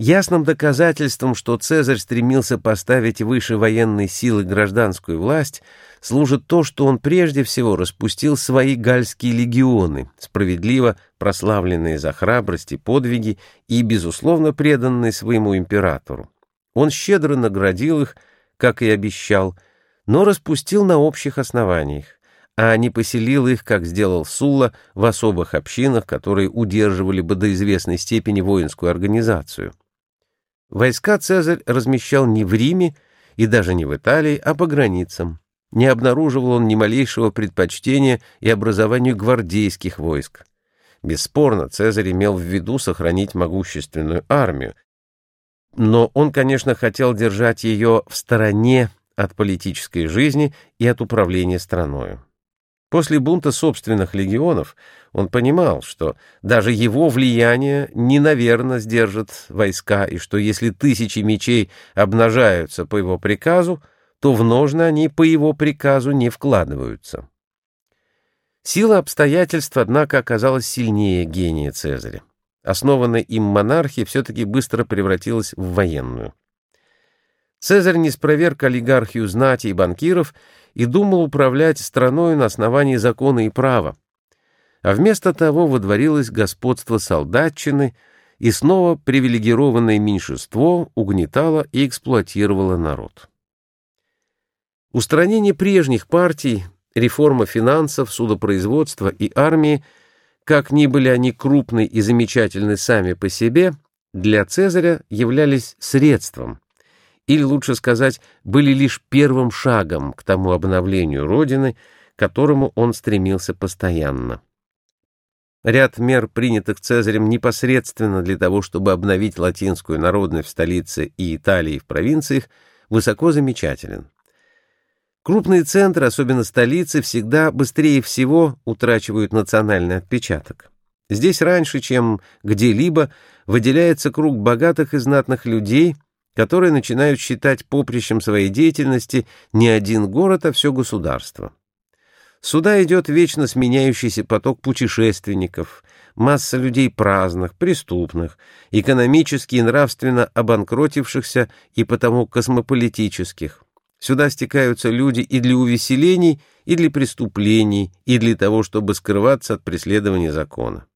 Ясным доказательством, что Цезарь стремился поставить выше военной силы гражданскую власть, служит то, что он прежде всего распустил свои гальские легионы, справедливо прославленные за храбрость и подвиги и, безусловно, преданные своему императору. Он щедро наградил их, как и обещал, но распустил на общих основаниях, а не поселил их, как сделал Сула, в особых общинах, которые удерживали бы до известной степени воинскую организацию. Войска Цезарь размещал не в Риме и даже не в Италии, а по границам. Не обнаруживал он ни малейшего предпочтения и образованию гвардейских войск. Бесспорно, Цезарь имел в виду сохранить могущественную армию, но он, конечно, хотел держать ее в стороне от политической жизни и от управления страною. После бунта собственных легионов он понимал, что даже его влияние не, наверное, сдержит войска, и что если тысячи мечей обнажаются по его приказу, то в ножны они по его приказу не вкладываются. Сила обстоятельств, однако, оказалась сильнее гения Цезаря. Основанная им монархия все-таки быстро превратилась в военную. Цезарь не спроверг олигархию знати и банкиров и думал управлять страной на основании закона и права. А вместо того водворилось господство солдатчины, и снова привилегированное меньшинство угнетало и эксплуатировало народ. Устранение прежних партий, реформа финансов, судопроизводства и армии, как ни были они крупны и замечательны сами по себе, для Цезаря являлись средством – или, лучше сказать, были лишь первым шагом к тому обновлению Родины, к которому он стремился постоянно. Ряд мер, принятых Цезарем непосредственно для того, чтобы обновить латинскую народность в столице и Италии в провинциях, высоко замечателен. Крупные центры, особенно столицы, всегда быстрее всего утрачивают национальный отпечаток. Здесь раньше, чем где-либо, выделяется круг богатых и знатных людей – которые начинают считать поприщем своей деятельности не один город, а все государство. Сюда идет вечно сменяющийся поток путешественников, масса людей праздных, преступных, экономически и нравственно обанкротившихся и потому космополитических. Сюда стекаются люди и для увеселений, и для преступлений, и для того, чтобы скрываться от преследования закона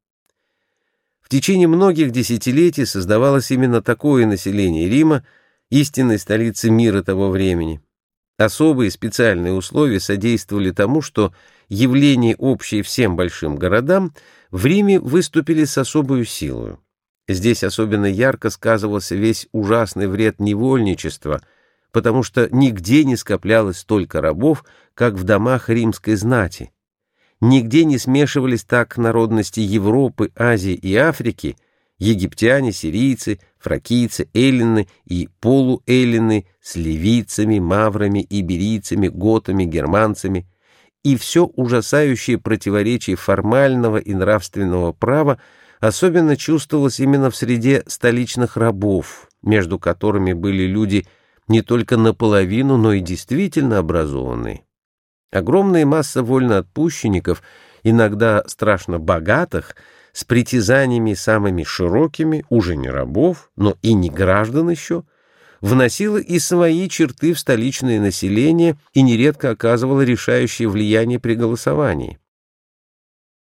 течение многих десятилетий создавалось именно такое население Рима, истинной столицы мира того времени. Особые специальные условия содействовали тому, что явления, общие всем большим городам, в Риме выступили с особую силой. Здесь особенно ярко сказывался весь ужасный вред невольничества, потому что нигде не скоплялось столько рабов, как в домах римской знати, Нигде не смешивались так народности Европы, Азии и Африки, египтяне, сирийцы, фракийцы, эллины и полуэллины с ливийцами, маврами, иберийцами, готами, германцами, и все ужасающее противоречие формального и нравственного права особенно чувствовалось именно в среде столичных рабов, между которыми были люди не только наполовину, но и действительно образованные. Огромная масса вольноотпущенников, иногда страшно богатых, с притязаниями самыми широкими, уже не рабов, но и не граждан еще, вносила и свои черты в столичное население и нередко оказывала решающее влияние при голосовании.